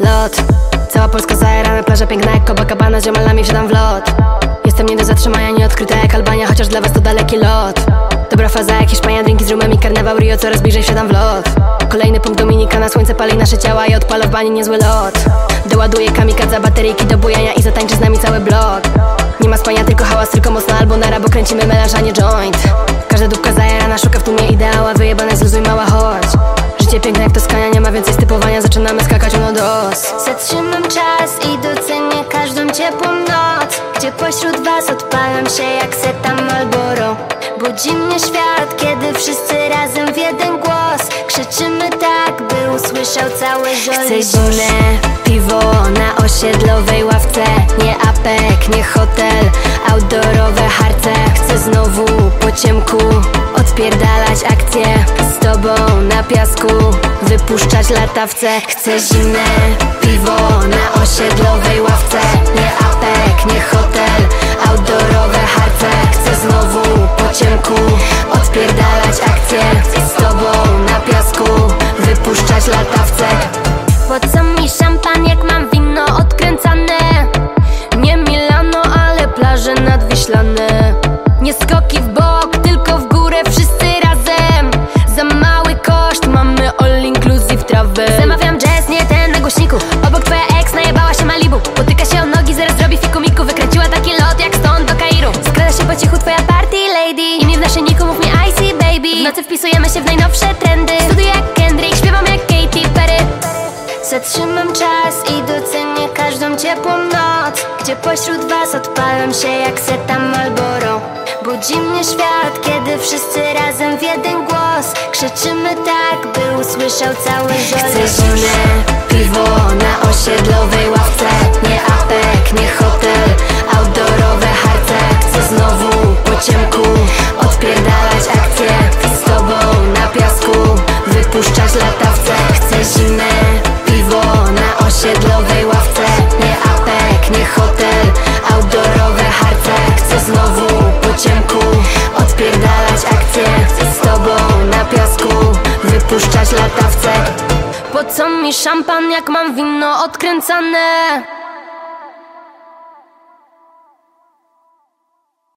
Lot. Cała Polska zajarana, plaża piękna jak Copacabana Z ziomalami wsiadam w lot. Jestem nie do zatrzymania, nieodkryta jak Albania Chociaż dla was to daleki lot. Dobra faza jak Hiszpania, drinki z rumem i karnawał Rio Coraz bliżej wsiadam w lot. Kolejny punkt Dominika, na słońce pali nasze ciała I odpala w bani niezły lot. Doładuję kamikadza, bateryjki do bujania I zatańczy z nami cały blok hałas, tylko mocno albo nara Bo kręcimy melanż, a nie joint. Każda dupka zajarana, szuka w tłumie ideała Wyjebane zluzuj mała, chodź. Życie piękne jak to skania, nie ma więcej stypowania Zaczynamy skakać uno dos Zatrzymam czas i docenię każdą ciepłą noc. Gdzie pośród was odpalam się jak setam Malboro Budzi mnie świat, kiedy wszyscy razem w jeden głos. Krzyczymy tak, by usłyszał cały Chcę Żoliborz zimne piwo na osiedlowej ławce. Nie apek, nie hotel, outdoorowe harce. Chcę znowu po ciemku odpierdalać akcje Z tobą na piasku wypuszczać latawce. Chcę zimne piwo na osiedlowej ławce. Nie apek, nie hotel, najnowsze trendy. Studiuję jak Kendrick, śpiewam jak Katy Perry. Zatrzymam czas i docenię każdą ciepłą noc. Gdzie pośród was odpalam się jak setam Malboro Budzi mnie świat, kiedy wszyscy razem w jeden głos. Krzyczymy tak, by usłyszał cały Chcę Żoliborz zimne piwo na osiedlowej po ciemku odpierdalać akcje Z tobą na piasku. Wypuszczać latawce. Po co mi szampan, jak mam wino odkręcane?